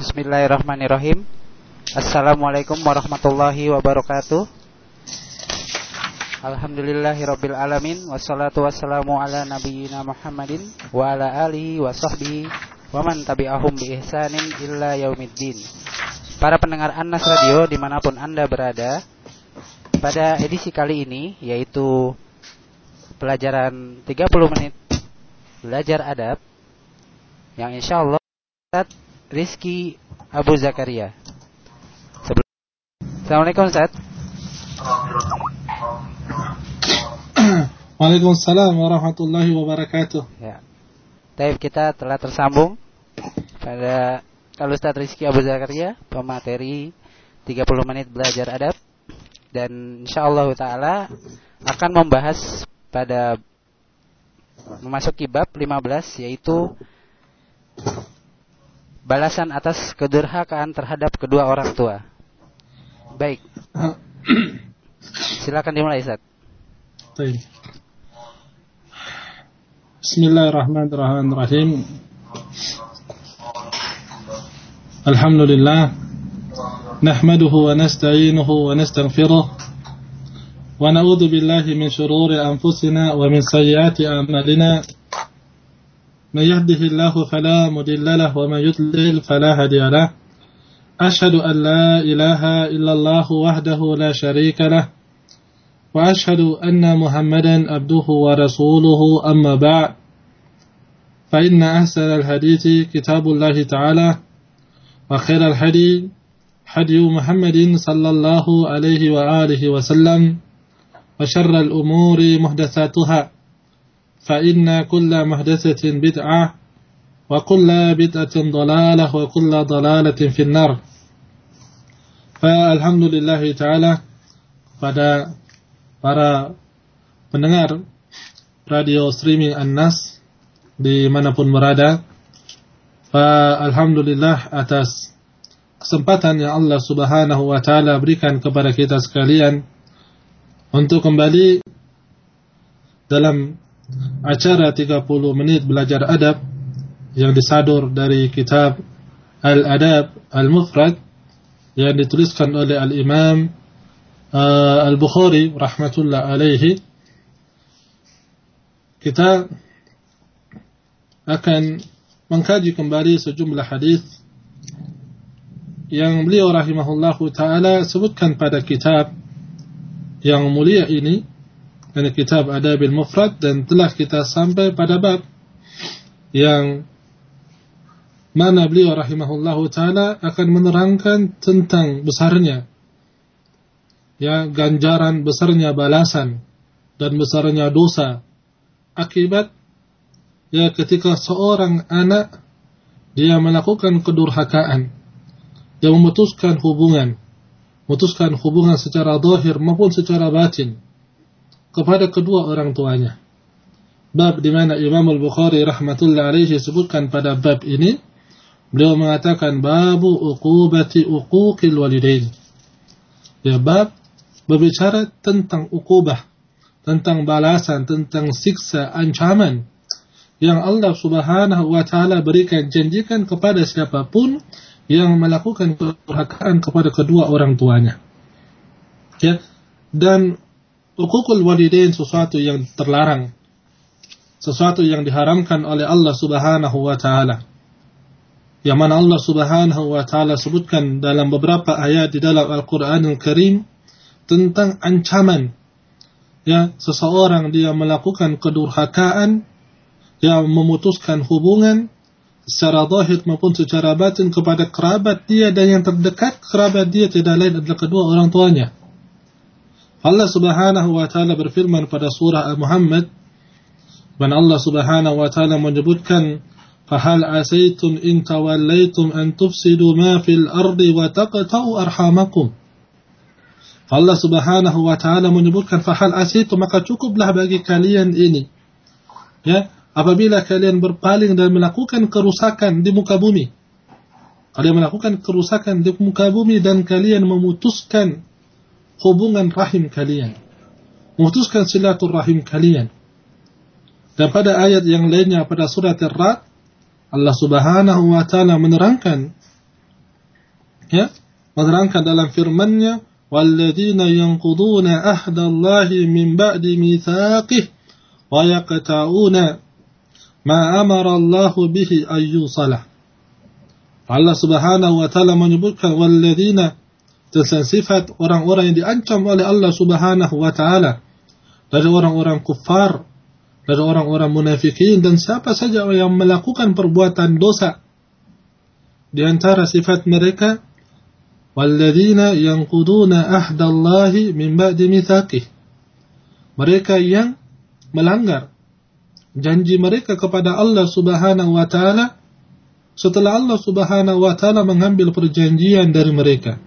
Bismillahirrahmanirrahim. Assalamualaikum warahmatullahi wabarakatuh. Alhamdulillahirabbil alamin wassalatu wassalamu ala nabiyyina Muhammadin wa ala alihi wa sahbihi wa man tabi'ahum bi ihsanin illa yaumiddin. Para pendengar Annas Radio di mana pun Anda berada, pada edisi kali ini yaitu pelajaran 30 menit belajar adab yang insya Allah Rizky Abu Zakaria. Sebelum... Assalamualaikum Ustaz. Waalaikumsalam warahmatullahi wabarakatuh. Ya. Taib kita telah tersambung pada kalau Ustaz Rizky Abu Zakaria, pemateri 30 menit belajar adab dan insya Allah taala akan membahas pada memasuki bab 15 yaitu balasan atas kedurhakaan terhadap kedua orang tua. Baik. Silakan dimulai Ustaz. Baik. Bismillahirrahmanirrahim. Alhamdulillah. Nahmaduhu wa nasta'inuhu wa nastaghfiruh. ونعوذ بالله من شرور أنفسنا ومن سيئات أعمالنا من يهده الله فلا مضل له ومن يضلل فلا هادي له. أشهد أن لا إله إلا الله وحده لا شريك له. وأشهد أن محمدا عبده ورسوله أما بعد. فإن أحسن الحديث كتاب الله تعالى وخير الهدي هدي محمد صلى الله عليه وآله وسلم وشر الأمور محدثاتها. فإن كل محدثة بدعة وكل بدعة ضلالة وكل ضلالة في النار فالحمد لله تعالى pada para pendengar radio streaming An-Nas dimanapun berada Alhamdulillah atas kesempatan yang Allah subhanahu wa ta'ala berikan kepada kita sekalian untuk kembali dalam acara 30 menit belajar adab yang disadur dari kitab Al-Adab Al-Mufrad yang dituliskan oleh Al-Imam uh, Al-Bukhari rahmatullah alaihi. Kita akan mengkaji kembali sejumlah hadis yang beliau rahimahullahu taala sebutkan pada kitab yang mulia ini dari kitab Adabil Mufrad dan telah kita sampai pada bab yang mana beliau rahimahullahu taala akan menerangkan tentang besarnya ya ganjaran besarnya balasan dan besarnya dosa akibat ya ketika seorang anak dia melakukan kedurhakaan dia memutuskan hubungan memutuskan hubungan secara zahir maupun secara batin kepada kedua orang tuanya. Bab di mana Imam Al-Bukhari rahmatullah alaihi sebutkan pada bab ini, beliau mengatakan babu uqubati uquqil walidain. Ya bab berbicara tentang ukubah, tentang balasan, tentang siksa, ancaman yang Allah Subhanahu wa taala berikan janjikan kepada siapa pun yang melakukan kedurhakaan kepada kedua orang tuanya. Ya, dan hukukul walidain sesuatu yang terlarang, sesuatu yang diharamkan oleh Allah Subhanahu wa taala. Yang mana Allah Subhanahu wa taala sebutkan dalam beberapa ayat di dalam Al-Qur'an Al-Karim tentang ancaman ya seseorang dia melakukan kedurhakaan yang memutuskan hubungan secara zahir maupun secara batin kepada kerabat dia dan yang terdekat kerabat dia tidak lain adalah kedua orang tuanya. Allah Subhanahu wa taala berfirman pada surah Al-Muhammad dan Allah Subhanahu wa taala menyebutkan fahal asaitum in tawallaitum an tufsidu ma fil ardi wa taqta'u arhamakum Allah Subhanahu wa taala menyebutkan fahal asaitum maka cukuplah bagi kalian ini ya apabila kalian berpaling dan melakukan kerusakan di muka bumi. Kalian melakukan kerusakan di muka bumi dan kalian memutuskan hubungan rahim kalian. Memutuskan silaturahim kalian. Dan pada ayat yang lainnya pada surat Ar-Ra'd Allah Subhanahu wa taala menerangkan ya menerangkan dalam firman-Nya walladzina yanquduna ahdallahi min ba'di mitsaqih wa yaqta'una ma amara Allah bihi ayyusalah Allah Subhanahu wa taala menyebutkan walladzina tentang sifat orang-orang yang diancam oleh Allah Subhanahu wa taala dari orang-orang kufar, dari orang-orang munafikin dan siapa saja yang melakukan perbuatan dosa. Di antara sifat mereka walladzina yanquduna ahdallahi min ba'di mitsaqih. Mereka yang melanggar janji mereka kepada Allah Subhanahu wa taala setelah Allah Subhanahu wa taala mengambil perjanjian dari mereka.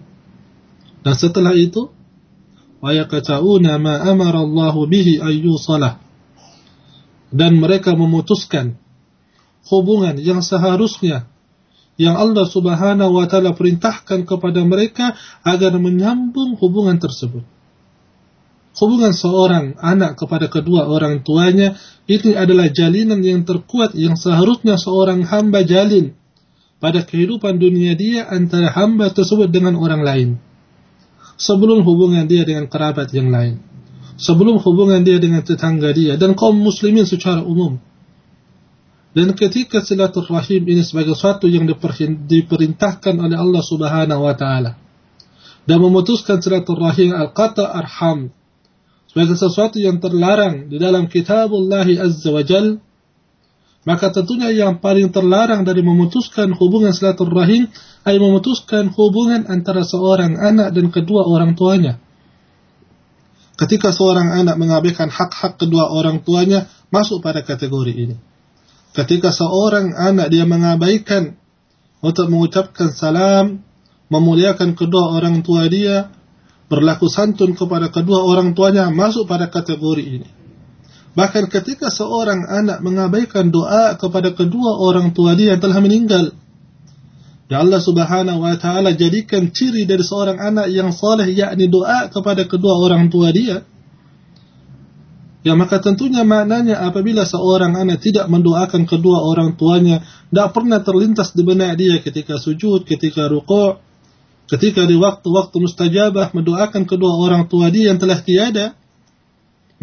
Dan setelah itu, yaqta'una ma amara Allah bihi ayyusalah. Dan mereka memutuskan hubungan yang seharusnya yang Allah Subhanahu wa taala perintahkan kepada mereka agar menyambung hubungan tersebut. Hubungan seorang anak kepada kedua orang tuanya ini adalah jalinan yang terkuat yang seharusnya seorang hamba jalin pada kehidupan dunia dia antara hamba tersebut dengan orang lain sebelum hubungan dia dengan kerabat yang lain, sebelum hubungan dia dengan tetangga dia dan kaum muslimin secara umum. Dan ketika silaturahim ini sebagai sesuatu yang diperintahkan oleh Allah Subhanahu wa taala. Dan memutuskan silaturahim al-qata arham. Sebagai sesuatu yang terlarang di dalam kitabullah azza wa jalla maka tentunya yang paling terlarang dari memutuskan hubungan silaturahim ay memutuskan hubungan antara seorang anak dan kedua orang tuanya. Ketika seorang anak mengabaikan hak-hak kedua orang tuanya, masuk pada kategori ini. Ketika seorang anak dia mengabaikan untuk mengucapkan salam, memuliakan kedua orang tua dia, berlaku santun kepada kedua orang tuanya, masuk pada kategori ini. Bahkan ketika seorang anak mengabaikan doa kepada kedua orang tua dia yang telah meninggal. Ya Allah subhanahu wa ta'ala jadikan ciri dari seorang anak yang saleh yakni doa kepada kedua orang tua dia. Ya maka tentunya maknanya apabila seorang anak tidak mendoakan kedua orang tuanya, tidak pernah terlintas di benak dia ketika sujud, ketika rukuk, ketika di waktu-waktu mustajabah mendoakan kedua orang tua dia yang telah tiada,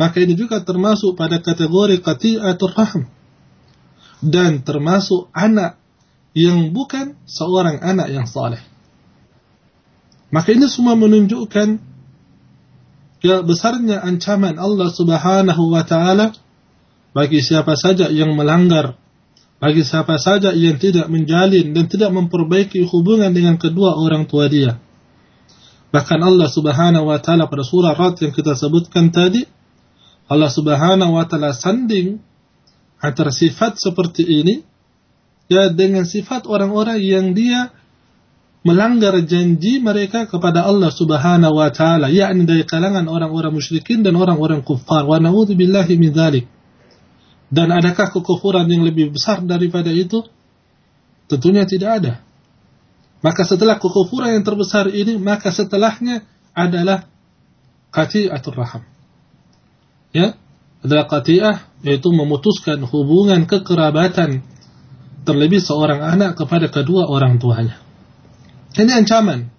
maka ini juga termasuk pada kategori qati'atur rahim dan termasuk anak yang bukan seorang anak yang saleh. Maka ini semua menunjukkan ya besarnya ancaman Allah Subhanahu wa taala bagi siapa saja yang melanggar, bagi siapa saja yang tidak menjalin dan tidak memperbaiki hubungan dengan kedua orang tua dia. Bahkan Allah Subhanahu wa taala pada surah Rad yang kita sebutkan tadi Allah Subhanahu wa taala sanding antara sifat seperti ini ya dengan sifat orang-orang yang dia melanggar janji mereka kepada Allah Subhanahu wa taala yakni dari kalangan orang-orang musyrikin dan orang-orang kufar wa naudzubillahi min dzalik. Dan adakah kekufuran yang lebih besar daripada itu? Tentunya tidak ada. Maka setelah kekufuran yang terbesar ini maka setelahnya adalah qati'atur raham ya adalah qati'ah yaitu memutuskan hubungan kekerabatan terlebih seorang anak kepada kedua orang tuanya. Ini ancaman.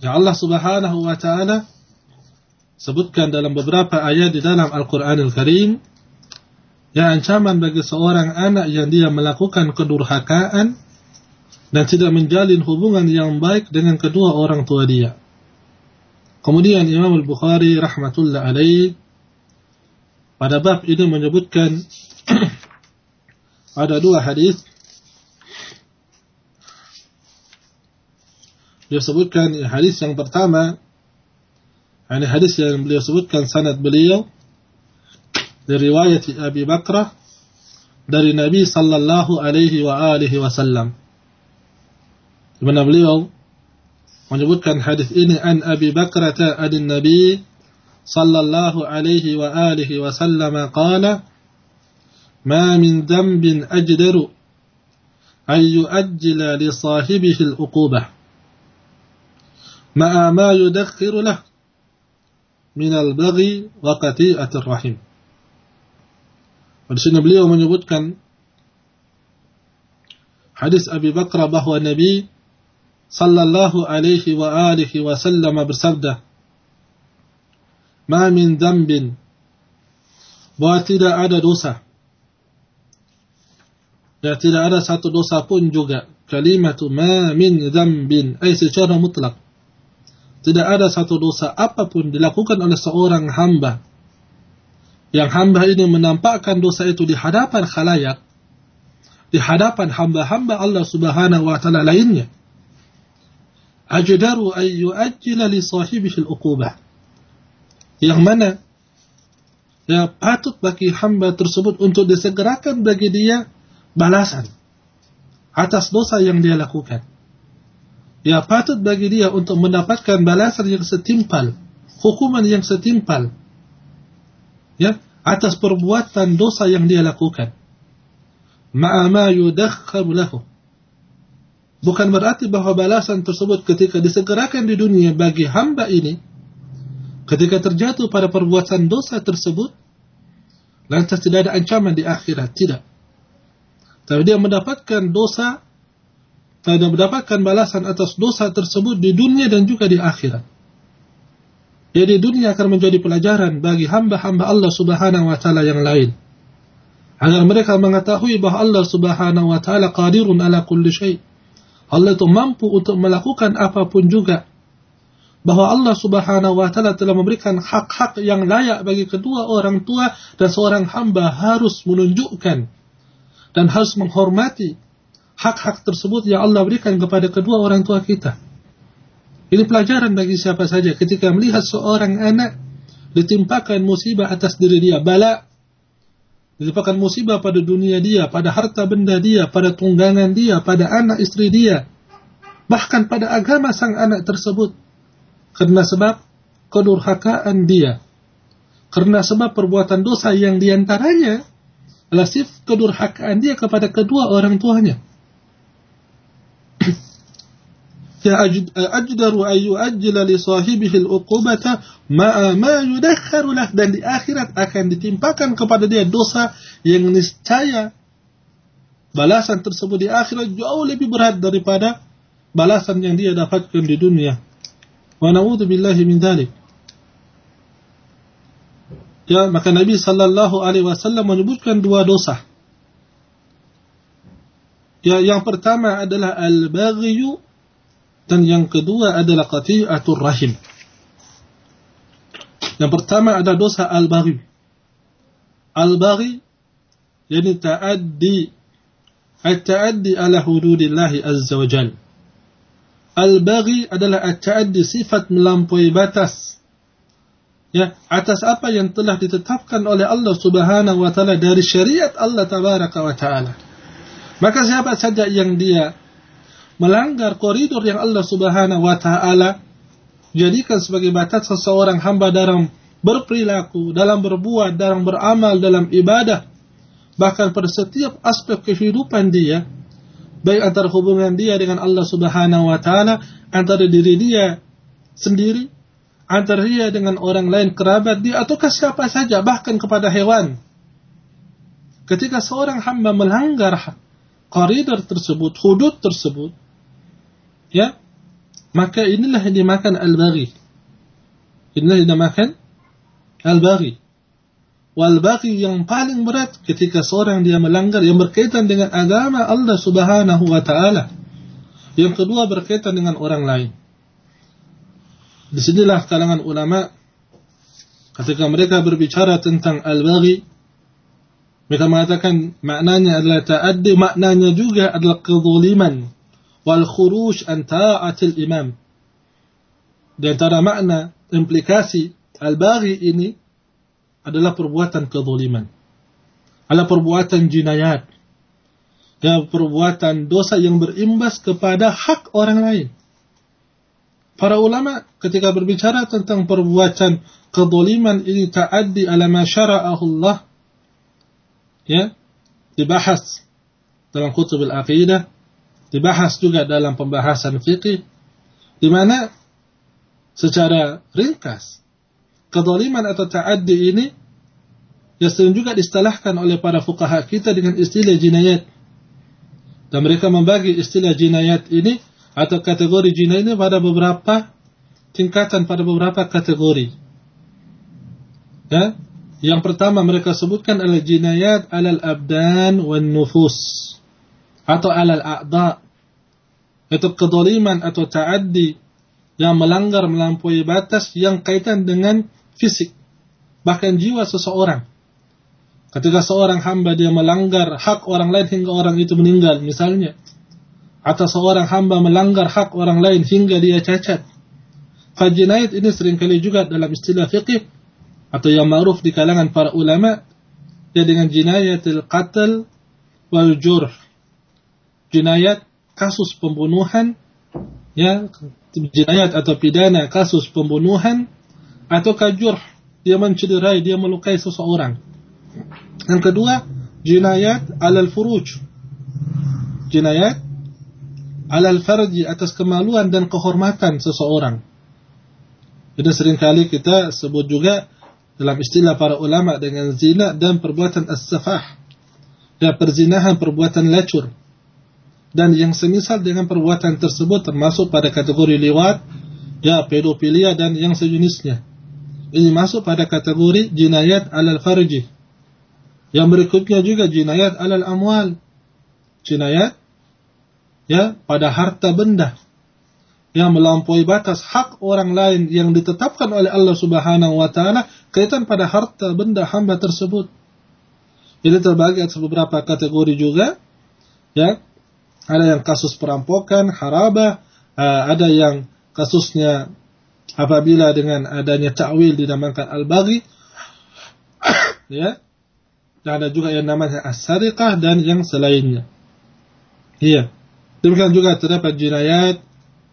Ya Allah Subhanahu wa taala sebutkan dalam beberapa ayat di dalam Al-Qur'anul Karim ya ancaman bagi seorang anak yang dia melakukan kedurhakaan dan tidak menjalin hubungan yang baik dengan kedua orang tua dia. Kemudian Imam Al-Bukhari rahmatullah alaih pada bab ini menyebutkan ada dua hadis Dia sebutkan hadis yang pertama ini hadis yang beliau sebutkan sanad beliau dari riwayat Abi Bakrah dari Nabi sallallahu alaihi wa alihi wasallam. Di mana beliau menyebutkan hadis ini an Abi Bakrah an Nabi صلى الله عليه وآله وسلم قال ما من ذنب أجدر أن يؤجل لصاحبه الأقوبة مع ما يدخر له من البغي وقتيئة الرحيم ولشي ومن من كان حديث أبي بكر وهو النبي صلى الله عليه وآله وسلم بسبده "Ma min dzambin bahwa tidak ada dosa Ya tidak ada satu dosa pun juga. Kalimatu ma min dzambin ay secara mutlak. Tidak ada satu dosa apa pun dilakukan oleh seorang hamba yang hamba ini menampakkan dosa itu di hadapan khalayak, di hadapan hamba-hamba Allah Subhanahu wa taala lainnya. Ajdaru ay yu'ajjila li sahibihi al-uqubah. Yang mana ya patut bagi hamba tersebut untuk disegerakan bagi dia balasan atas dosa yang dia lakukan. Ya patut bagi dia untuk mendapatkan balasan yang setimpal, hukuman yang setimpal. Ya, atas perbuatan dosa yang dia lakukan. Ma'ama yudakharu lahu. Bukan berarti bahwa balasan tersebut ketika disegerakan di dunia bagi hamba ini, ketika terjatuh pada perbuatan dosa tersebut, lantas tidak ada ancaman di akhirat. Tidak. Tapi dia mendapatkan dosa dan mendapatkan balasan atas dosa tersebut di dunia dan juga di akhirat. Jadi dunia akan menjadi pelajaran bagi hamba-hamba Allah Subhanahu wa taala yang lain. Agar mereka mengetahui bahwa Allah Subhanahu wa taala qadirun ala kulli syai. Allah itu mampu untuk melakukan apa pun juga. Bahwa Allah Subhanahu wa taala telah memberikan hak-hak yang layak bagi kedua orang tua dan seorang hamba harus menunjukkan dan harus menghormati hak-hak tersebut yang Allah berikan kepada kedua orang tua kita. Ini pelajaran bagi siapa saja ketika melihat seorang anak ditimpakan musibah atas diri dia, bala ditimpakan musibah pada dunia dia, pada harta benda dia, pada tunggangan dia, pada anak istri dia, bahkan pada agama sang anak tersebut. Karena sebab kedurhakaan dia. Karena sebab perbuatan dosa yang di antaranya adalah sif kedurhakaan dia kepada kedua orang tuanya. ya ajdaru ayu li sahibihi al-uqubata ma ma dan di akhirat akan ditimpakan kepada dia dosa yang niscaya balasan tersebut di akhirat jauh lebih berat daripada balasan yang dia dapatkan di dunia. Na'udzu billahi min dzalik. Ya, maka Nabi Sallallahu Alaihi Wasallam menyebutkan dua dosa. Ya, yang pertama adalah al-baghyu dan yang kedua adalah qati'atur rahim. Yang pertama ada dosa al-baghi. Al-baghi yani ta'addi at-ta'addi ala hududillahi azza wa jal. Al-baghi adalah at-ta'addi sifat melampaui batas ya atas apa yang telah ditetapkan oleh Allah Subhanahu wa taala dari syariat Allah tabaraka wa taala. Maka siapa saja yang dia melanggar koridor yang Allah Subhanahu wa taala jadikan sebagai batas seseorang hamba dalam berperilaku, dalam berbuat, dalam beramal, dalam ibadah, bahkan pada setiap aspek kehidupan dia, baik antara hubungan dia dengan Allah Subhanahu wa taala, antara diri dia sendiri antara dia dengan orang lain kerabat dia ataukah siapa saja bahkan kepada hewan. Ketika seorang hamba melanggar koridor tersebut, hudud tersebut, ya, maka inilah yang dimakan al-baghi. Inilah yang dimakan al-baghi. Wal-baghi yang paling berat ketika seorang dia melanggar yang berkaitan dengan agama Allah Subhanahu wa taala. Yang kedua berkaitan dengan orang lain. Di sinilah kalangan ulama ketika mereka berbicara tentang al-baghi mereka mengatakan maknanya adalah ta'addi maknanya juga adalah kezuliman wal khuruj an ta'atil imam di antara makna implikasi al-baghi ini adalah perbuatan kezuliman adalah perbuatan jinayat. Ya perbuatan dosa yang berimbas kepada hak orang lain. Para ulama ketika berbicara tentang perbuatan kedoliman ini ta'addi ala ma syara'ahu Allah ya dibahas dalam kutub al-aqidah dibahas juga dalam pembahasan fikih di mana secara ringkas kedoliman atau ta'addi ini ya sering juga distalahkan oleh para fukaha kita dengan istilah jinayat dan mereka membagi istilah jinayat ini atau kategori jinayat ini pada beberapa tingkatan pada beberapa kategori. Ya, yang pertama mereka sebutkan adalah jinayat alal abdan wan nufus atau alal a'da. Itu kedoliman atau ta'addi yang melanggar melampaui batas yang kaitan dengan fisik bahkan jiwa seseorang. Ketika seorang hamba dia melanggar hak orang lain hingga orang itu meninggal misalnya atau seorang hamba melanggar hak orang lain hingga dia cacat. Fajinayat ini sering kali juga dalam istilah fikih atau yang ma'ruf di kalangan para ulama ya dengan jinayatil qatl wal jurh. Jinayat kasus pembunuhan ya jinayat atau pidana kasus pembunuhan atau kajur dia mencederai dia melukai seseorang. Yang kedua jinayat alal furuj. Jinayat alal farji atas kemaluan dan kehormatan seseorang. Ini sering kali kita sebut juga dalam istilah para ulama dengan zina dan perbuatan as-safah. Ya, perzinahan perbuatan lacur. Dan yang semisal dengan perbuatan tersebut termasuk pada kategori liwat, ya pedofilia dan yang sejenisnya. Ini masuk pada kategori jinayat alal farji. Yang berikutnya juga jinayat alal amwal. Jinayat ya pada harta benda yang melampaui batas hak orang lain yang ditetapkan oleh Allah Subhanahu wa taala kaitan pada harta benda hamba tersebut. Ini terbagi atas beberapa kategori juga. Ya. Ada yang kasus perampokan, harabah, uh, ada yang kasusnya apabila dengan adanya ta'wil dinamakan al-baghi. ya. Dan ada juga yang namanya as-sariqah dan yang selainnya. Iya. Demikian juga terdapat jinayat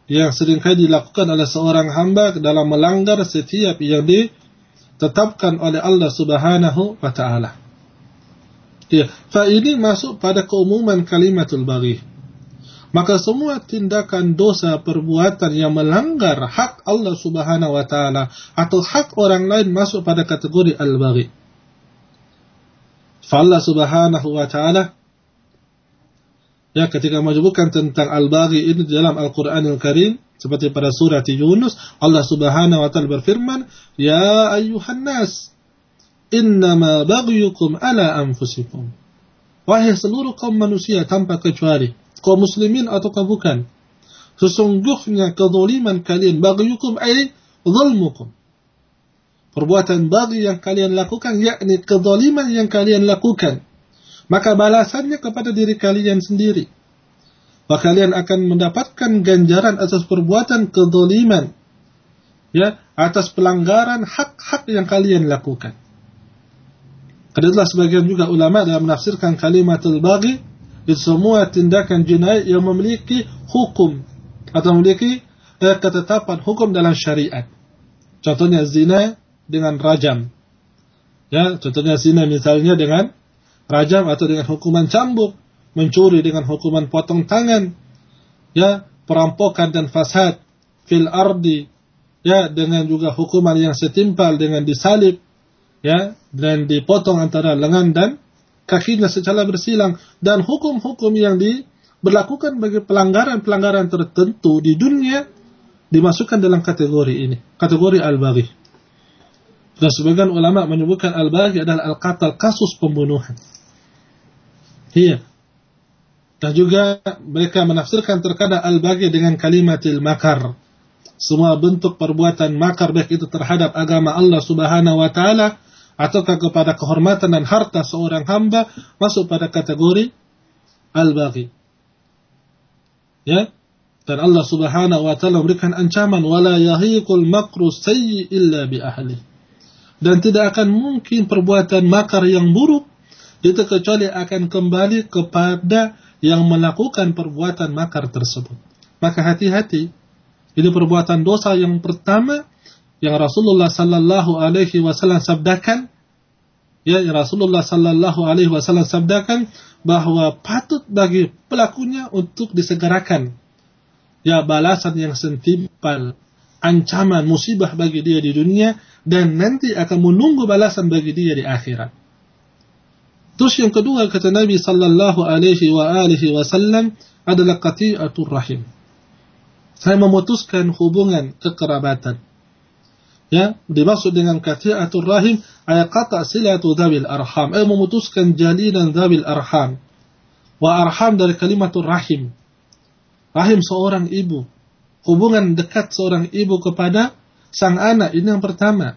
yang sering kali dilakukan oleh seorang hamba dalam melanggar setiap yang ditetapkan oleh Allah Subhanahu wa taala. Ya, fa ini masuk pada keumuman kalimatul baghi. Maka semua tindakan dosa perbuatan yang melanggar hak Allah Subhanahu wa taala atau hak orang lain masuk pada kategori al-baghi. Allah Subhanahu wa taala ya ketika menyebutkan tentang al-baghi ini dalam Al-Qur'anul Karim seperti pada surat Yunus Allah Subhanahu wa taala berfirman ya ayyuhan nas innama baghyukum ala anfusikum wahai seluruh kaum manusia tanpa kecuali kaum muslimin atau kaum bukan sesungguhnya kezaliman kalian baghyukum ay zulmukum perbuatan bagi yang kalian lakukan yakni kezaliman yang kalian lakukan maka balasannya kepada diri kalian sendiri. Maka kalian akan mendapatkan ganjaran atas perbuatan kezaliman, ya, atas pelanggaran hak-hak yang kalian lakukan. Karena sebagian juga ulama dalam menafsirkan kalimatul bagi itu semua tindakan jinayat yang memiliki hukum. Atau memiliki eh, ketetapan hukum dalam syariat. Contohnya zina dengan rajam. Ya, contohnya zina misalnya dengan rajam atau dengan hukuman cambuk, mencuri dengan hukuman potong tangan, ya, perampokan dan fasad. Fil ardi, ya, dengan juga hukuman yang setimpal dengan disalib, ya, dan dipotong antara lengan dan kakinya secara bersilang dan hukum-hukum yang diberlakukan bagi pelanggaran-pelanggaran tertentu di dunia dimasukkan dalam kategori ini, kategori al-baghi. Dan sebagian ulama menyebutkan al-baghi adalah al-qatal, kasus pembunuhan. Iya. Dan juga mereka menafsirkan terkadang al-bagi dengan kalimatil makar. Semua bentuk perbuatan makar baik itu terhadap agama Allah Subhanahu wa taala ataukah kepada kehormatan dan harta seorang hamba masuk pada kategori al-baghi. Ya. Dan Allah Subhanahu wa taala memberikan ancaman wala yahiqul makru sayyi illa bi ahli. Dan tidak akan mungkin perbuatan makar yang buruk itu kecuali akan kembali kepada yang melakukan perbuatan makar tersebut. Maka hati-hati, ini perbuatan dosa yang pertama yang Rasulullah sallallahu alaihi wasallam sabdakan ya Rasulullah sallallahu alaihi wasallam sabdakan bahwa patut bagi pelakunya untuk disegerakan ya balasan yang sentimpal ancaman musibah bagi dia di dunia dan nanti akan menunggu balasan bagi dia di akhirat Terus yang kedua kata Nabi sallallahu alaihi wa alihi wasallam adalah qati'atur rahim. Saya memutuskan hubungan kekerabatan. Ya, dimaksud dengan qati'atul rahim ayat kata silatu dhabil arham, eh memutuskan jalinan dhabil arham. Wa arham dari kalimatul rahim. Rahim seorang ibu. Hubungan dekat seorang ibu kepada sang anak ini yang pertama.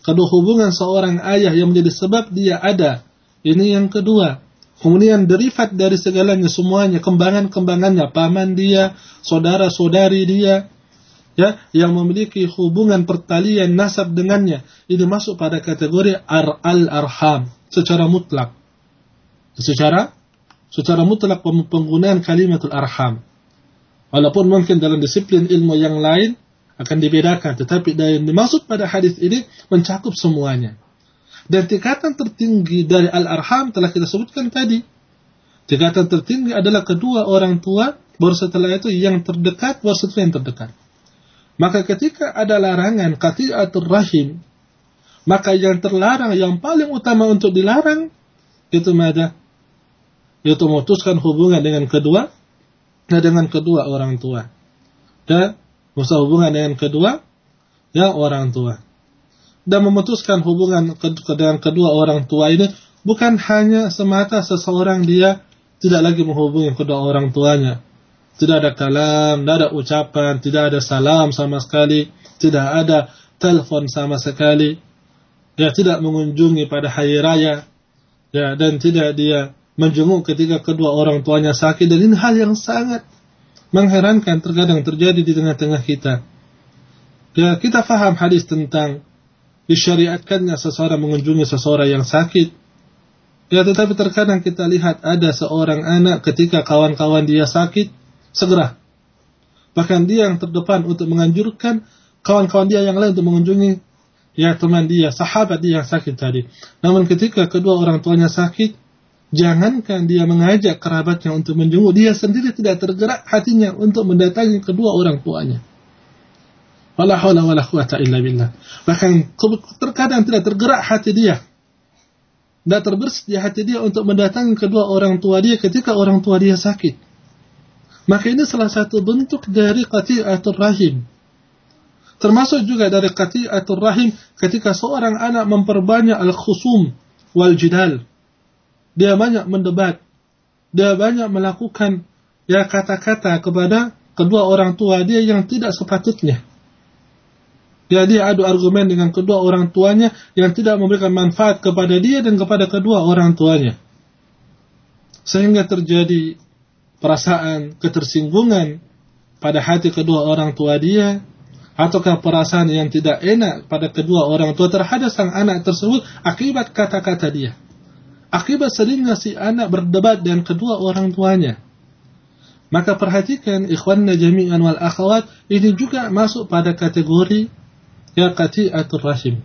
Kedua hubungan seorang ayah yang menjadi sebab dia ada. Ini yang kedua. Kemudian derivat dari segalanya semuanya, kembangan-kembangannya, paman dia, saudara-saudari dia, ya, yang memiliki hubungan pertalian nasab dengannya, ini masuk pada kategori ar al-arham secara mutlak. Secara secara mutlak penggunaan kalimatul arham. Walaupun mungkin dalam disiplin ilmu yang lain akan dibedakan, tetapi yang dimaksud pada hadis ini mencakup semuanya. Dan tingkatan tertinggi dari al-arham telah kita sebutkan tadi. Tingkatan tertinggi adalah kedua orang tua, baru setelah itu yang terdekat, baru setelah yang terdekat. Maka ketika ada larangan qati'atul rahim, maka yang terlarang, yang paling utama untuk dilarang, itu mada, itu memutuskan hubungan dengan kedua, dengan kedua orang tua. Dan Masa hubungan dengan kedua yang orang tua. Dan memutuskan hubungan dengan kedua orang tua ini bukan hanya semata seseorang dia tidak lagi menghubungi kedua orang tuanya. Tidak ada kalam, tidak ada ucapan, tidak ada salam sama sekali, tidak ada telepon sama sekali. Ya, tidak mengunjungi pada hari raya. Ya, dan tidak dia menjenguk ketika kedua orang tuanya sakit dan ini hal yang sangat mengherankan terkadang terjadi di tengah-tengah kita. Ya, kita faham hadis tentang disyariatkannya seseorang mengunjungi seseorang yang sakit. Ya, tetapi terkadang kita lihat ada seorang anak ketika kawan-kawan dia sakit, segera. Bahkan dia yang terdepan untuk menganjurkan kawan-kawan dia yang lain untuk mengunjungi ya teman dia, sahabat dia yang sakit tadi. Namun ketika kedua orang tuanya sakit, Jangankan dia mengajak kerabatnya untuk menjenguk, dia sendiri tidak tergerak hatinya untuk mendatangi kedua orang tuanya. Wala haula wala quwata illa billah. Bahkan terkadang tidak tergerak hati dia. Tidak terbersit di hati dia untuk mendatangi kedua orang tua dia ketika orang tua dia sakit. Maka ini salah satu bentuk dari qati'atul rahim. Termasuk juga dari qati'atul rahim ketika seorang anak memperbanyak al-khusum wal jidal dia banyak mendebat, dia banyak melakukan ya kata-kata kepada kedua orang tua dia yang tidak sepatutnya. Ya, dia adu argumen dengan kedua orang tuanya yang tidak memberikan manfaat kepada dia dan kepada kedua orang tuanya. Sehingga terjadi perasaan ketersinggungan pada hati kedua orang tua dia ataukah perasaan yang tidak enak pada kedua orang tua terhadap sang anak tersebut akibat kata-kata dia. Akibat seringnya si anak berdebat dengan kedua orang tuanya. Maka perhatikan ikhwanna jami'an wal akhwat ini juga masuk pada kategori ya qati'atul rahim.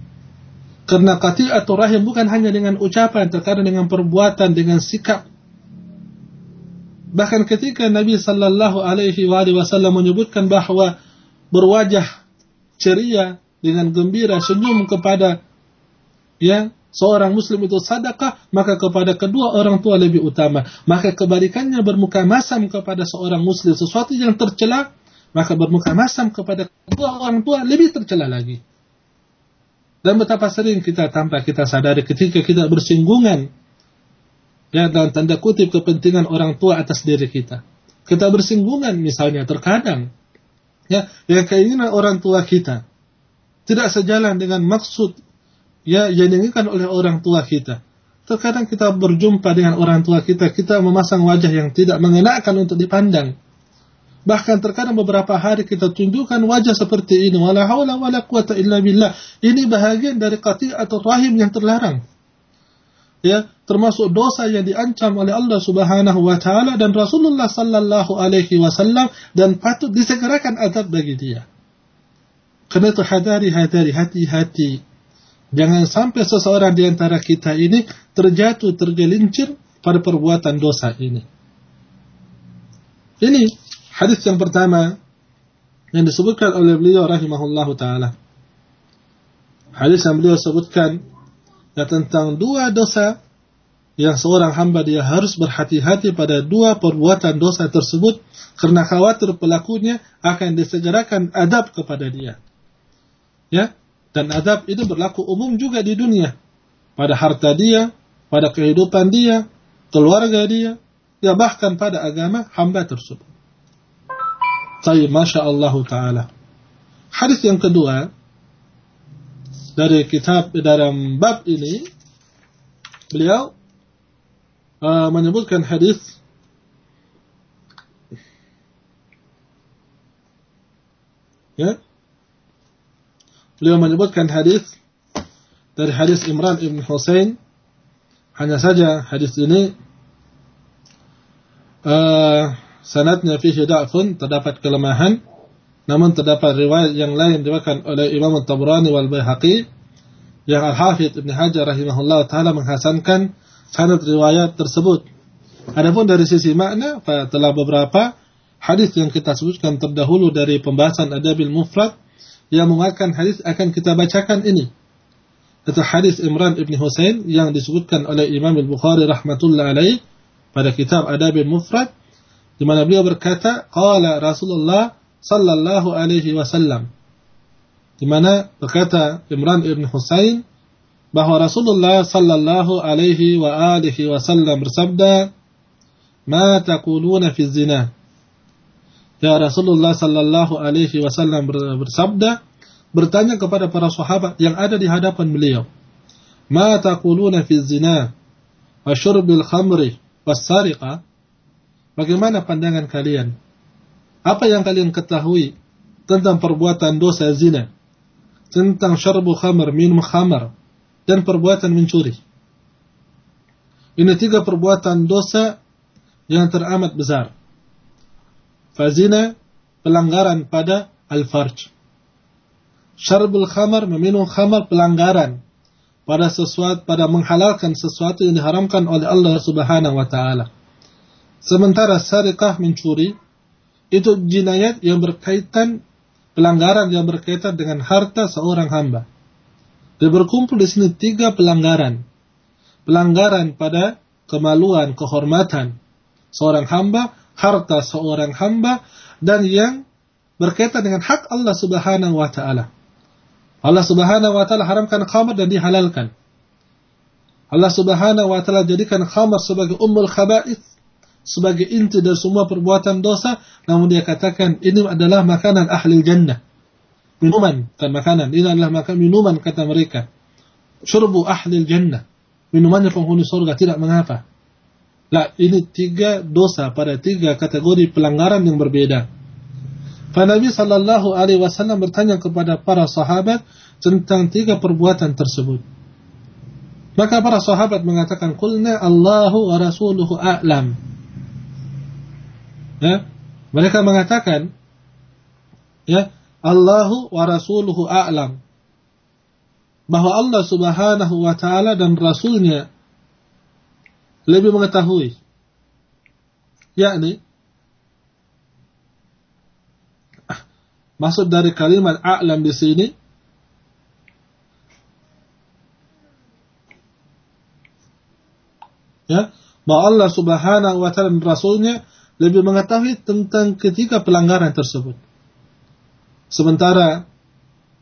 Karena qati'atul rahim bukan hanya dengan ucapan, terkadang dengan perbuatan, dengan sikap. Bahkan ketika Nabi sallallahu alaihi wasallam menyebutkan bahwa berwajah ceria dengan gembira senyum kepada ya seorang muslim itu sadakah, maka kepada kedua orang tua lebih utama. Maka kebalikannya bermuka masam kepada seorang muslim sesuatu yang tercela, maka bermuka masam kepada kedua orang tua lebih tercela lagi. Dan betapa sering kita tanpa kita sadari ketika kita bersinggungan ya dalam tanda kutip kepentingan orang tua atas diri kita. Kita bersinggungan misalnya terkadang ya yang keinginan orang tua kita tidak sejalan dengan maksud ya yang diinginkan oleh orang tua kita. Terkadang kita berjumpa dengan orang tua kita, kita memasang wajah yang tidak mengenakan untuk dipandang. Bahkan terkadang beberapa hari kita tunjukkan wajah seperti ini. Wala hawla wala quwata illa billah. Ini bahagian dari atau rahim yang terlarang. Ya, termasuk dosa yang diancam oleh Allah Subhanahu wa taala dan Rasulullah sallallahu alaihi wasallam dan patut disegerakan adab bagi dia. Karena itu hadari hadari hati-hati Jangan sampai seseorang di antara kita ini terjatuh, tergelincir pada perbuatan dosa ini. Ini hadis yang pertama yang disebutkan oleh beliau rahimahullahu taala. Hadis yang beliau sebutkan ya tentang dua dosa yang seorang hamba dia harus berhati-hati pada dua perbuatan dosa tersebut karena khawatir pelakunya akan disegerakan adab kepada dia. Ya, dan adab itu berlaku umum juga di dunia. Pada harta dia, pada kehidupan dia, keluarga dia, ya bahkan pada agama hamba tersebut. Tayyib, Masya Allah Ta'ala. Hadis yang kedua, dari kitab dalam bab ini, beliau uh, menyebutkan hadis ya. Beliau menyebutkan hadis dari hadis Imran ibn Husain. Hanya saja hadis ini uh, sanadnya fihi da'fun terdapat kelemahan namun terdapat riwayat yang lain diriwayatkan oleh Imam Tabrani wal Baihaqi yang Al-Hafidh Ibn Hajar rahimahullah taala menghasankan sanad riwayat tersebut. Adapun dari sisi makna, telah beberapa hadis yang kita sebutkan terdahulu dari pembahasan adabil mufrad yang menguatkan hadis akan kita bacakan ini. Itu hadis Imran ibn Husain yang disebutkan oleh Imam Al-Bukhari rahmatullah alaih pada kitab Adabil Mufrad di mana beliau berkata, qala Rasulullah sallallahu alaihi wasallam. Di mana berkata Imran ibn Husain bahwa Rasulullah sallallahu alaihi wa alihi wasallam bersabda, "Ma taquluna fi zina?" Ya Rasulullah sallallahu alaihi wasallam bersabda, bertanya kepada para sahabat yang ada di hadapan beliau, "Ma taquluna fi zina wa syurbil khamri was sariqa?" Bagaimana pandangan kalian? Apa yang kalian ketahui tentang perbuatan dosa zina? Tentang syarbu khamr, minum khamar, dan perbuatan mencuri. Ini tiga perbuatan dosa yang teramat besar. Fazina, pelanggaran pada al-farj. Syarbul khamar, meminum khamar, pelanggaran pada sesuatu, pada menghalalkan sesuatu yang diharamkan oleh Allah Subhanahu wa taala. Sementara sarikah mencuri itu jinayat yang berkaitan pelanggaran yang berkaitan dengan harta seorang hamba. Dan berkumpul di sini tiga pelanggaran. Pelanggaran pada kemaluan, kehormatan seorang hamba, harta seorang hamba, dan yang berkaitan dengan hak Allah Subhanahu wa taala. Allah Subhanahu wa taala haramkan khamar dan dihalalkan. Allah Subhanahu wa taala jadikan khamar sebagai ummul khaba'ith, sebagai inti dari semua perbuatan dosa, namun dia katakan ini adalah makanan ahli jannah. Minuman kan makanan. Ini adalah makan minuman kata mereka. Syurbu ahli jannah. Minumannya penghuni surga tidak mengapa. Lah ini tiga dosa pada tiga kategori pelanggaran yang berbeda. Nabi Sallallahu Alaihi Wasallam bertanya kepada para sahabat tentang tiga perbuatan tersebut. Maka para sahabat mengatakan, Kulna Allahu wa Rasuluhu a'lam. Ya, mereka mengatakan, ya, Allahu wa rasuluhu a'lam. Bahwa Allah subhanahu wa ta'ala dan Rasulnya lebih mengetahui. Yakni, maksud dari kalimat a'lam di sini, ya, bahwa Allah subhanahu wa ta'ala dan Rasulnya lebih mengetahui tentang ketiga pelanggaran tersebut. Sementara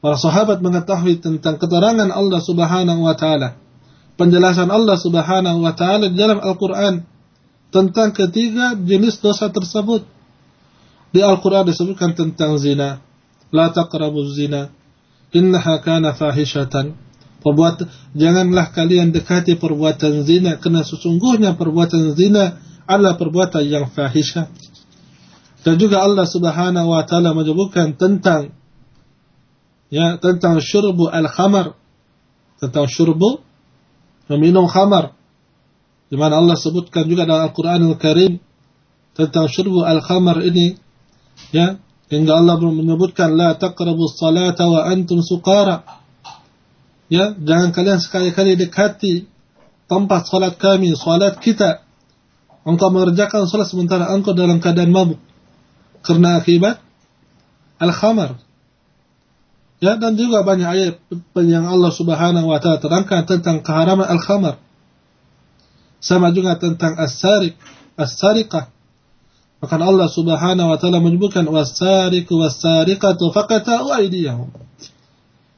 para sahabat mengetahui tentang keterangan Allah Subhanahu wa taala, penjelasan Allah Subhanahu wa taala di dalam Al-Qur'an tentang ketiga jenis dosa tersebut. Di Al-Qur'an disebutkan tentang zina, la taqrabuz zina, innaha kana fahishatan. Perbuat, janganlah kalian dekati perbuatan zina karena sesungguhnya perbuatan zina adalah perbuatan yang fahisyah. Dan juga Allah Subhanahu wa taala menyebutkan tentang ya tentang syurbu al-khamar. Tentang syurbu meminum khamar. Di mana Allah sebutkan juga dalam Al-Qur'anul Karim tentang syurbu al-khamar ini ya hingga Allah menyebutkan la taqrabu salata wa antum suqara. Ya jangan kalian sekali-kali dekati tempat salat kami salat kita engkau mengerjakan salat sementara engkau dalam keadaan mabuk karena akibat al-khamar. Ya, dan juga banyak ayat yang Allah Subhanahu wa taala terangkan tentang keharaman al-khamar. Sama juga tentang as-sariq, as-sariqah. Maka Allah Subhanahu wa taala menyebutkan was-sariqu was-sariqatu faqata'u aydiyahum.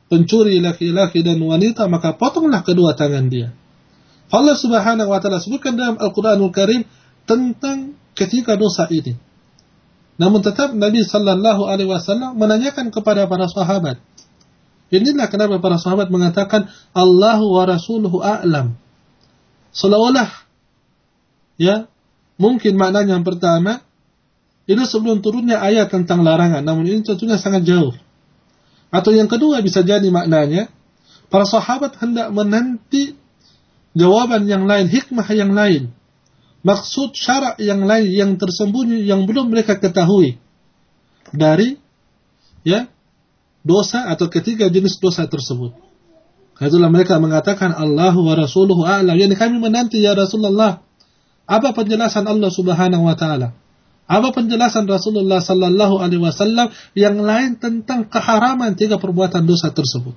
Pencuri laki-laki dan wanita maka potonglah kedua tangan dia. Allah Subhanahu wa taala sebutkan dalam Al-Qur'anul Karim tentang ketika dosa ini. Namun tetap Nabi sallallahu alaihi wasallam menanyakan kepada para sahabat. Inilah kenapa para sahabat mengatakan Allahu wa rasuluhu a'lam. Seolah-olah ya, mungkin maknanya yang pertama itu sebelum turunnya ayat tentang larangan, namun ini tentunya sangat jauh. Atau yang kedua bisa jadi maknanya para sahabat hendak menanti jawaban yang lain, hikmah yang lain, maksud syarak yang lain yang tersembunyi yang belum mereka ketahui dari ya dosa atau ketiga jenis dosa tersebut. Itulah mereka mengatakan Allahu wa rasuluhu a'lam. Yani kami menanti ya Rasulullah. Apa penjelasan Allah Subhanahu wa taala? Apa penjelasan Rasulullah sallallahu alaihi wasallam yang lain tentang keharaman tiga perbuatan dosa tersebut?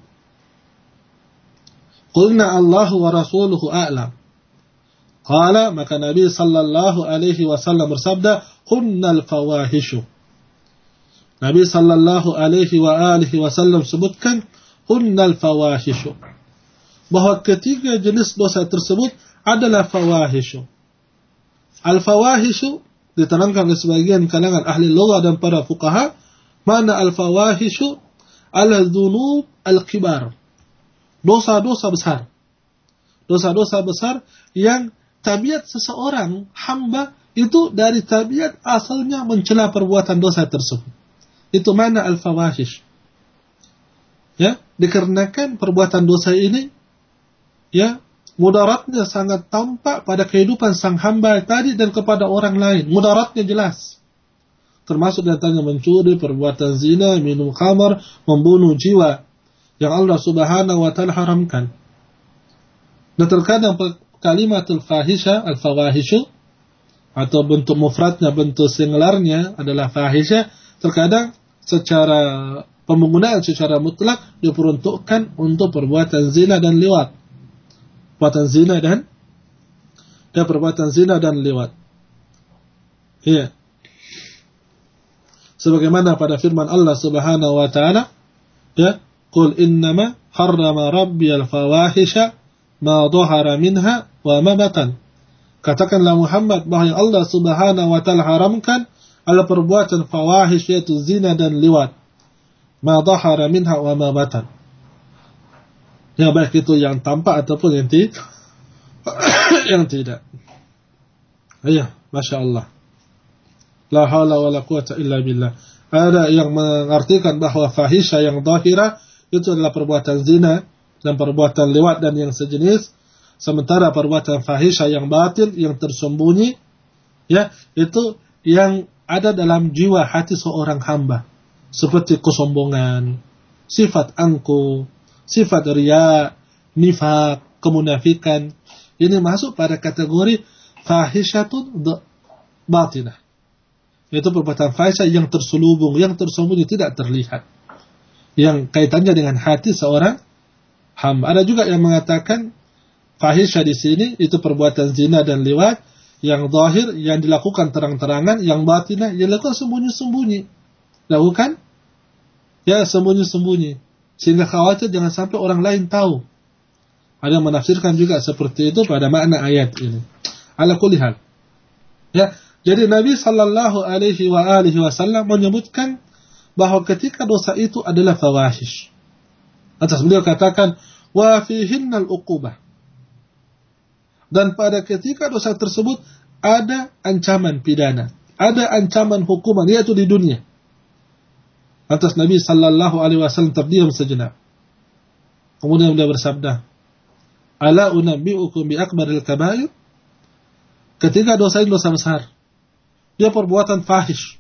Allahu wa rasuluhu a'lam. Qala maka Nabi sallallahu alaihi wasallam bersabda, "Kunnal fawahishu." Nabi sallallahu alaihi wa alihi wasallam sebutkan hunnal fawahishu. Bahwa ketiga jenis dosa tersebut adalah fawahishu. Al-fawahishu diterangkan oleh sebagian kalangan ahli lugah dan para fuqaha, mana al-fawahishu al-dhunub al-kibar. Dosa-dosa besar. Dosa-dosa besar yang tabiat seseorang hamba itu dari tabiat asalnya mencela perbuatan dosa tersebut. Itu mana al-fawahish. Ya, dikarenakan perbuatan dosa ini ya mudaratnya sangat tampak pada kehidupan sang hamba tadi dan kepada orang lain. Mudaratnya jelas. Termasuk datangnya mencuri, perbuatan zina, minum khamar, membunuh jiwa yang Allah Subhanahu wa taala haramkan. Dan terkadang kalimatul fahisha, al-fawahishu atau bentuk mufradnya, bentuk singularnya adalah fahisha, terkadang secara penggunaan secara mutlak diperuntukkan untuk perbuatan zina dan lewat. Perbuatan zina dan dan perbuatan zina dan lewat. Iya. Sebagaimana pada firman Allah Subhanahu wa taala, ya, "Qul innama harrama rabbi al-fawahisha ma dhahara minha wa ma batan." Katakanlah Muhammad bahwa Allah Subhanahu wa taala haramkan adalah perbuatan fawahish yaitu zina dan liwat ma dhahara minha wa ma batan. Ya baik itu yang tampak ataupun yang tidak. yang tidak. Iya, Masya Allah. La hawla wa la quwata illa billah. Ada yang mengartikan bahwa fahisha yang zahira itu adalah perbuatan zina dan perbuatan lewat dan yang sejenis. Sementara perbuatan fahisha yang batin, yang tersembunyi, ya itu yang ada dalam jiwa hati seorang hamba seperti kesombongan, sifat angku, sifat ria, nifak, kemunafikan. Ini masuk pada kategori fahisyatun batinah. Itu perbuatan fahisya yang terselubung, yang tersembunyi tidak terlihat. Yang kaitannya dengan hati seorang hamba. Ada juga yang mengatakan fahisya di sini itu perbuatan zina dan liwat yang zahir yang dilakukan terang-terangan, yang batinah yang dilakukan sembunyi-sembunyi lakukan ya sembunyi-sembunyi sehingga khawatir jangan sampai orang lain tahu. Ada yang menafsirkan juga seperti itu pada makna ayat ini. Ala kulli hal. Ya, jadi Nabi sallallahu alaihi wasallam menyebutkan bahwa ketika dosa itu adalah fawahish. Atas beliau katakan wa fihinnal uqubah. Dan pada ketika dosa tersebut ada ancaman pidana, ada ancaman hukuman yaitu di dunia. Atas Nabi sallallahu alaihi wasallam terdiam sejenak. Kemudian beliau bersabda, "Ala unabbi'ukum bi akbaril kabair?" Ketika dosa ini dosa besar, dia perbuatan fahish.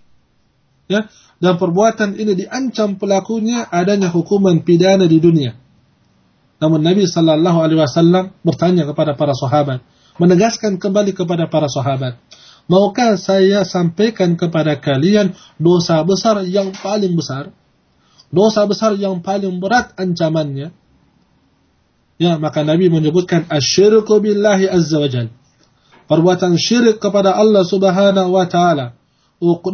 Ya, dan perbuatan ini diancam pelakunya adanya hukuman pidana di dunia. Namun Nabi sallallahu alaihi wasallam bertanya kepada para sahabat, menegaskan kembali kepada para sahabat, Maukah saya sampaikan kepada kalian dosa besar yang paling besar? Dosa besar yang paling berat ancamannya? Ya, maka Nabi menyebutkan asyirku billahi azza wajal. perbuatan syirik kepada Allah Subhanahu wa taala,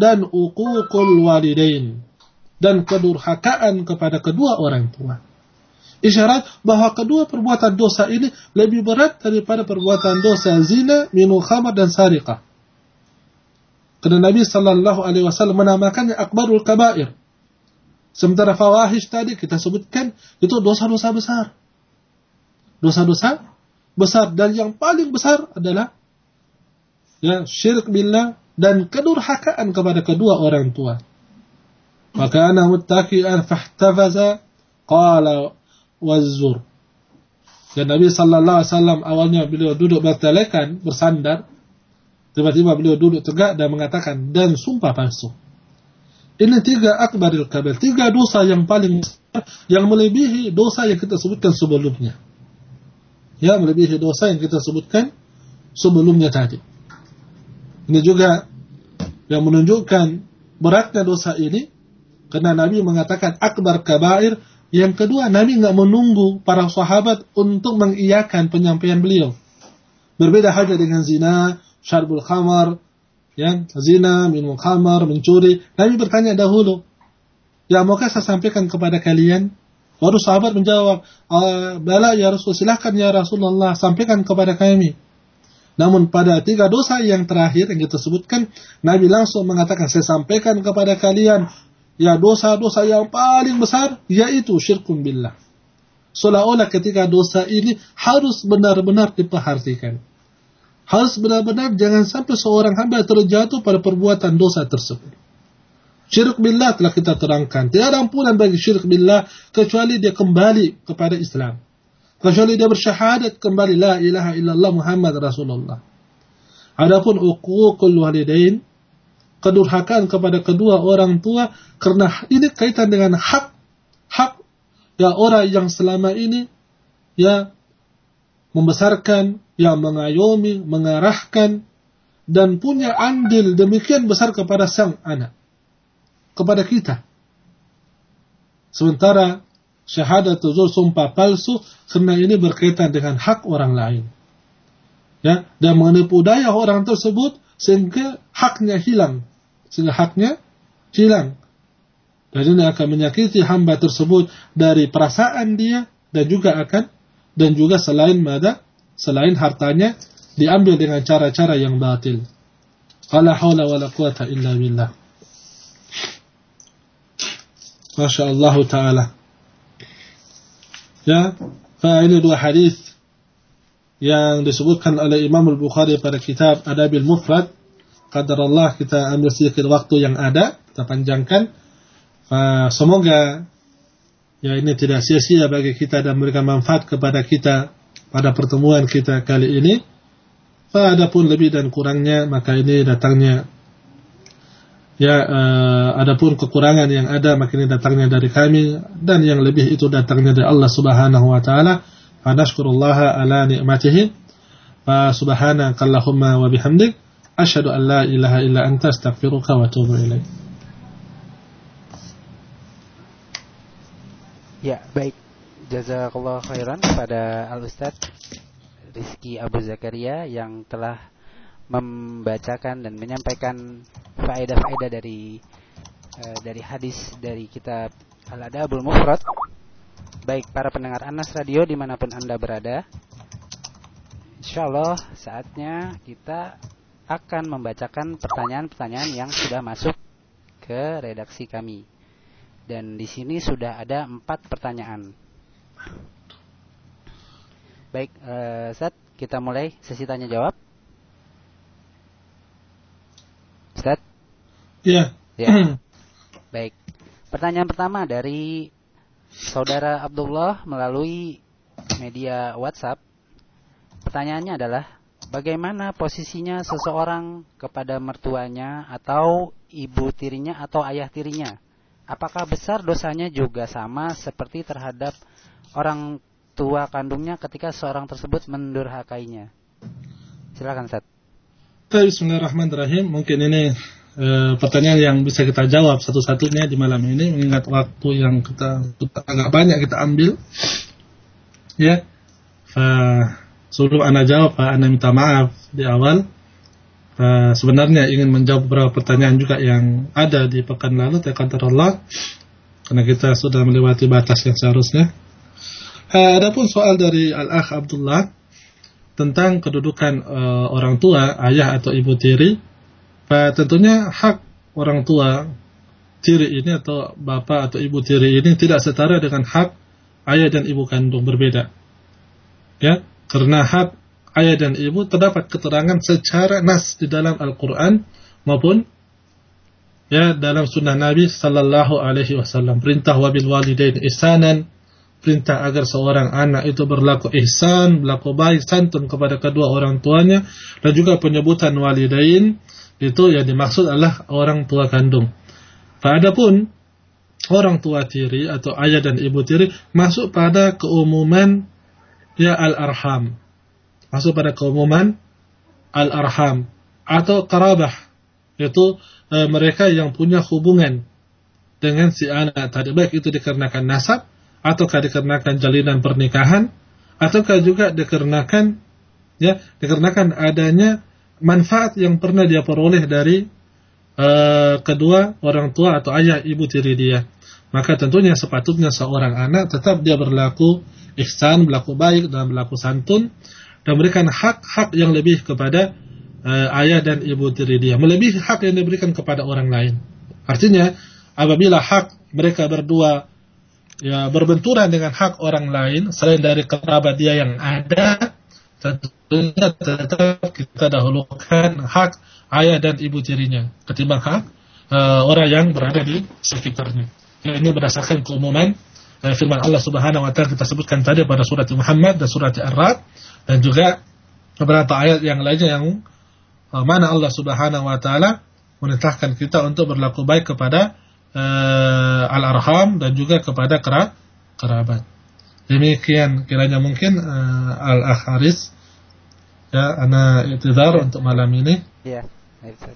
dan uququl walidain dan kedurhakaan kepada kedua orang tua. Isyarat bahwa kedua perbuatan dosa ini lebih berat daripada perbuatan dosa zina, minum khamar dan sarikah. Karena Nabi Sallallahu Alaihi Wasallam menamakannya akbarul kabair. Sementara fawahish tadi kita sebutkan itu dosa-dosa besar. Dosa-dosa besar dan yang paling besar adalah ya syirik billah dan kedurhakaan kepada kedua orang tua. Maka ana muttaqian fahtafaza qala wazzur. Dan Nabi sallallahu alaihi wasallam awalnya beliau duduk bertelekan, bersandar. Tiba-tiba beliau duduk tegak dan mengatakan dan sumpah palsu. Ini tiga akbaril kabir, tiga dosa yang paling yang melebihi dosa yang kita sebutkan sebelumnya. Ya, melebihi dosa yang kita sebutkan sebelumnya tadi. Ini juga yang menunjukkan beratnya dosa ini karena Nabi mengatakan akbar kabair yang kedua, Nabi nggak menunggu para sahabat untuk mengiyakan penyampaian beliau. Berbeda halnya dengan zina, syarbul khamar, ya, zina, minum khamar, mencuri. Nabi bertanya dahulu, ya maukah saya sampaikan kepada kalian? Baru sahabat menjawab, ah, bala ya Rasul, silahkan ya Rasulullah, sampaikan kepada kami. Namun pada tiga dosa yang terakhir yang kita sebutkan, Nabi langsung mengatakan, saya sampaikan kepada kalian ya dosa-dosa yang paling besar yaitu syirkun billah. Seolah-olah ketika dosa ini harus benar-benar diperhatikan. Harus benar-benar jangan sampai seorang hamba terjatuh pada perbuatan dosa tersebut. Syirik billah telah kita terangkan. Tiada ampunan bagi syirik billah kecuali dia kembali kepada Islam. Kecuali dia bersyahadat kembali la ilaha illallah Muhammad Rasulullah. Adapun uququl walidain kedurhakaan kepada kedua orang tua karena ini kaitan dengan hak hak ya orang yang selama ini ya membesarkan, yang mengayomi, mengarahkan dan punya andil demikian besar kepada sang anak, kepada kita. Sementara syahadat tuzur sumpah palsu karena ini berkaitan dengan hak orang lain. Ya, dan menipu daya orang tersebut sehingga haknya hilang sehingga haknya hilang. Dan ini akan menyakiti hamba tersebut dari perasaan dia dan juga akan dan juga selain mada selain hartanya diambil dengan cara-cara yang batil. La haula wala quwata illa billah. Masya Allah Ta'ala. Ya, ini dua hadis yang disebutkan oleh Imam Al-Bukhari pada kitab Adabil Mufrad Qadar Allah kita ambil sedikit waktu yang ada, kita panjangkan. Semoga ya ini tidak sia-sia bagi kita dan memberikan manfaat kepada kita pada pertemuan kita kali ini. Adapun lebih dan kurangnya maka ini datangnya ya uh, adapun kekurangan yang ada maka ini datangnya dari kami dan yang lebih itu datangnya dari Allah Subhanahu wa taala. Fa nashkurullaha ala ni'matihi. Fa subhanakallahumma wa bihamdik Asyhadu an la ilaha illa anta astaghfiruka wa atubu ilaik. Ya, baik. Jazakallah khairan kepada Al Ustaz Rizky Abu Zakaria yang telah membacakan dan menyampaikan faedah-faedah dari uh, dari hadis dari kitab Al-Adabul Mufrad. Baik para pendengar Anas Radio di mana pun anda berada, Insya Allah saatnya kita akan membacakan pertanyaan-pertanyaan yang sudah masuk ke redaksi kami. Dan di sini sudah ada empat pertanyaan. Baik, uh, kita mulai sesi tanya jawab. Ustaz? Iya. Ya. Baik. Pertanyaan pertama dari Saudara Abdullah melalui media WhatsApp. Pertanyaannya adalah, bagaimana posisinya seseorang kepada mertuanya atau ibu tirinya atau ayah tirinya? Apakah besar dosanya juga sama seperti terhadap orang tua kandungnya ketika seorang tersebut mendurhakainya? Silakan Ustaz. Bismillahirrahmanirrahim. Mungkin ini e, pertanyaan yang bisa kita jawab satu-satunya di malam ini mengingat waktu yang kita, kita agak banyak kita ambil. Ya. Uh, sebelum anda jawab anda minta maaf di awal uh, sebenarnya ingin menjawab beberapa pertanyaan juga yang ada di pekan lalu terkadar Allah karena kita sudah melewati batas yang seharusnya uh, adapun soal dari Al-Akh Abdullah tentang kedudukan uh, orang tua ayah atau ibu tiri uh, tentunya hak orang tua tiri ini atau bapak atau ibu tiri ini tidak setara dengan hak ayah dan ibu kandung berbeda. Ya, karena hak ayah dan ibu terdapat keterangan secara nas di dalam Al-Qur'an maupun ya dalam sunnah Nabi sallallahu alaihi wasallam perintah wabil walidain ihsanan perintah agar seorang anak itu berlaku ihsan, berlaku baik, santun kepada kedua orang tuanya dan juga penyebutan walidain itu yang dimaksud adalah orang tua kandung. Adapun orang tua tiri atau ayah dan ibu tiri masuk pada keumuman ya al-arham. Masuk pada keumuman al-arham atau karabah yaitu e, mereka yang punya hubungan dengan si anak tadi baik itu dikarenakan nasab ataukah dikarenakan jalinan pernikahan ataukah juga dikarenakan ya dikarenakan adanya manfaat yang pernah dia peroleh dari uh, kedua orang tua atau ayah ibu tiri dia. Maka tentunya sepatutnya seorang anak tetap dia berlaku ihsan, berlaku baik dan berlaku santun dan memberikan hak-hak yang lebih kepada uh, ayah dan ibu tiri dia, melebihi hak yang diberikan kepada orang lain. Artinya apabila hak mereka berdua ya berbenturan dengan hak orang lain selain dari kerabat dia yang ada, tentunya tetap kita dahulukan hak ayah dan ibu tirinya ketimbang hak uh, orang yang berada di sekitarnya. Ya, ini berdasarkan keumuman uh, firman Allah Subhanahu wa taala kita sebutkan tadi pada surat Muhammad dan surat Ar-Ra'd dan juga beberapa ayat yang lainnya yang uh, mana Allah Subhanahu wa taala menitahkan kita untuk berlaku baik kepada uh, al-arham dan juga kepada kerabat. Demikian kiranya mungkin uh, Al-Akh Haris ya ana itidar untuk malam ini. Iya.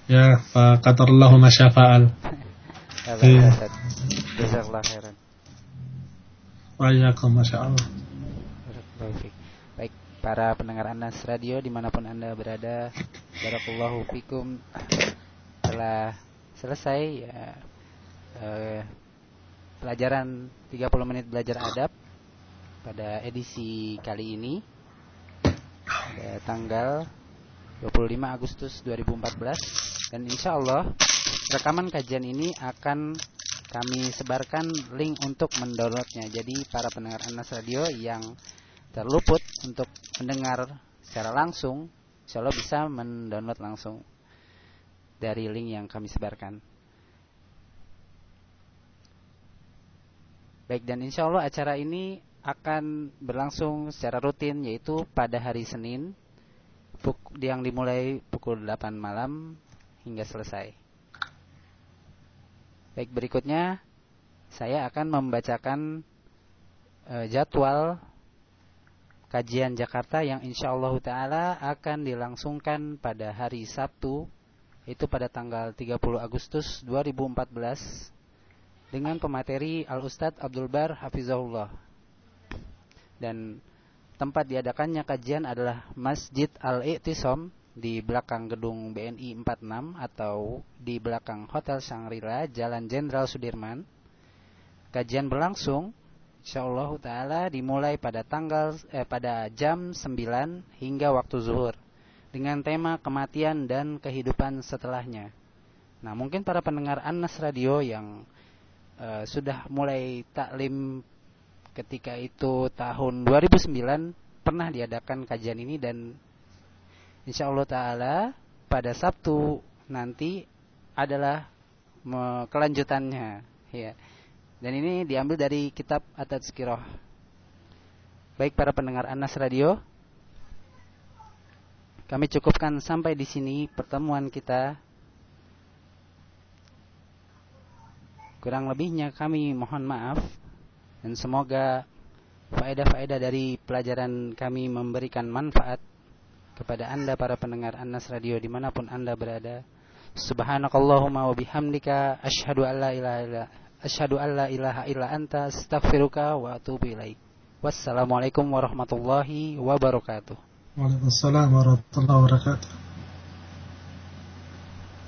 Ya, fa qadarallahu ma syafa'al. Iya. Jazakallah khairan. Wa iyyakum masyaallah. Baik, para pendengar Anas Radio di mana pun anda berada, barakallahu fikum telah selesai ya, eh, pelajaran 30 menit belajar adab pada edisi kali ini pada tanggal 25 Agustus 2014 dan insya Allah rekaman kajian ini akan kami sebarkan link untuk mendownloadnya. Jadi para pendengar Anas Radio yang terluput untuk mendengar secara langsung, insya Allah bisa mendownload langsung dari link yang kami sebarkan. Baik dan insya Allah acara ini akan berlangsung secara rutin yaitu pada hari Senin yang dimulai pukul 8 malam hingga selesai. Baik, berikutnya saya akan membacakan e, jadwal kajian Jakarta yang insya Allah Ta'ala akan dilangsungkan pada hari Sabtu, itu pada tanggal 30 Agustus 2014, dengan pemateri Al-Ustadz Abdul Bar Hafizahullah. Dan Tempat diadakannya kajian adalah Masjid Al-I'tisam di belakang gedung BNI 46 atau di belakang Hotel Shangri-La, Jalan Jenderal Sudirman. Kajian berlangsung insyaallah taala dimulai pada tanggal eh, pada jam 9 hingga waktu zuhur dengan tema kematian dan kehidupan setelahnya. Nah, mungkin para pendengar Anas Radio yang uh, sudah mulai taklim ketika itu tahun 2009 pernah diadakan kajian ini dan insya Allah Taala pada Sabtu nanti adalah kelanjutannya ya. Dan ini diambil dari kitab At-Tazkirah baik para pendengar Anas Radio kami cukupkan sampai di sini pertemuan kita. Kurang lebihnya kami mohon maaf dan semoga faedah-faedah dari pelajaran kami memberikan manfaat kepada anda para pendengar Anas Radio di mana pun anda berada. Subhanakallahumma wa bihamdika ashhadu an la ilaha illa asyhadu an la ilaha illa anta astaghfiruka wa atubu ilaik. Wassalamualaikum warahmatullahi wabarakatuh. Waalaikumsalam warahmatullahi wabarakatuh.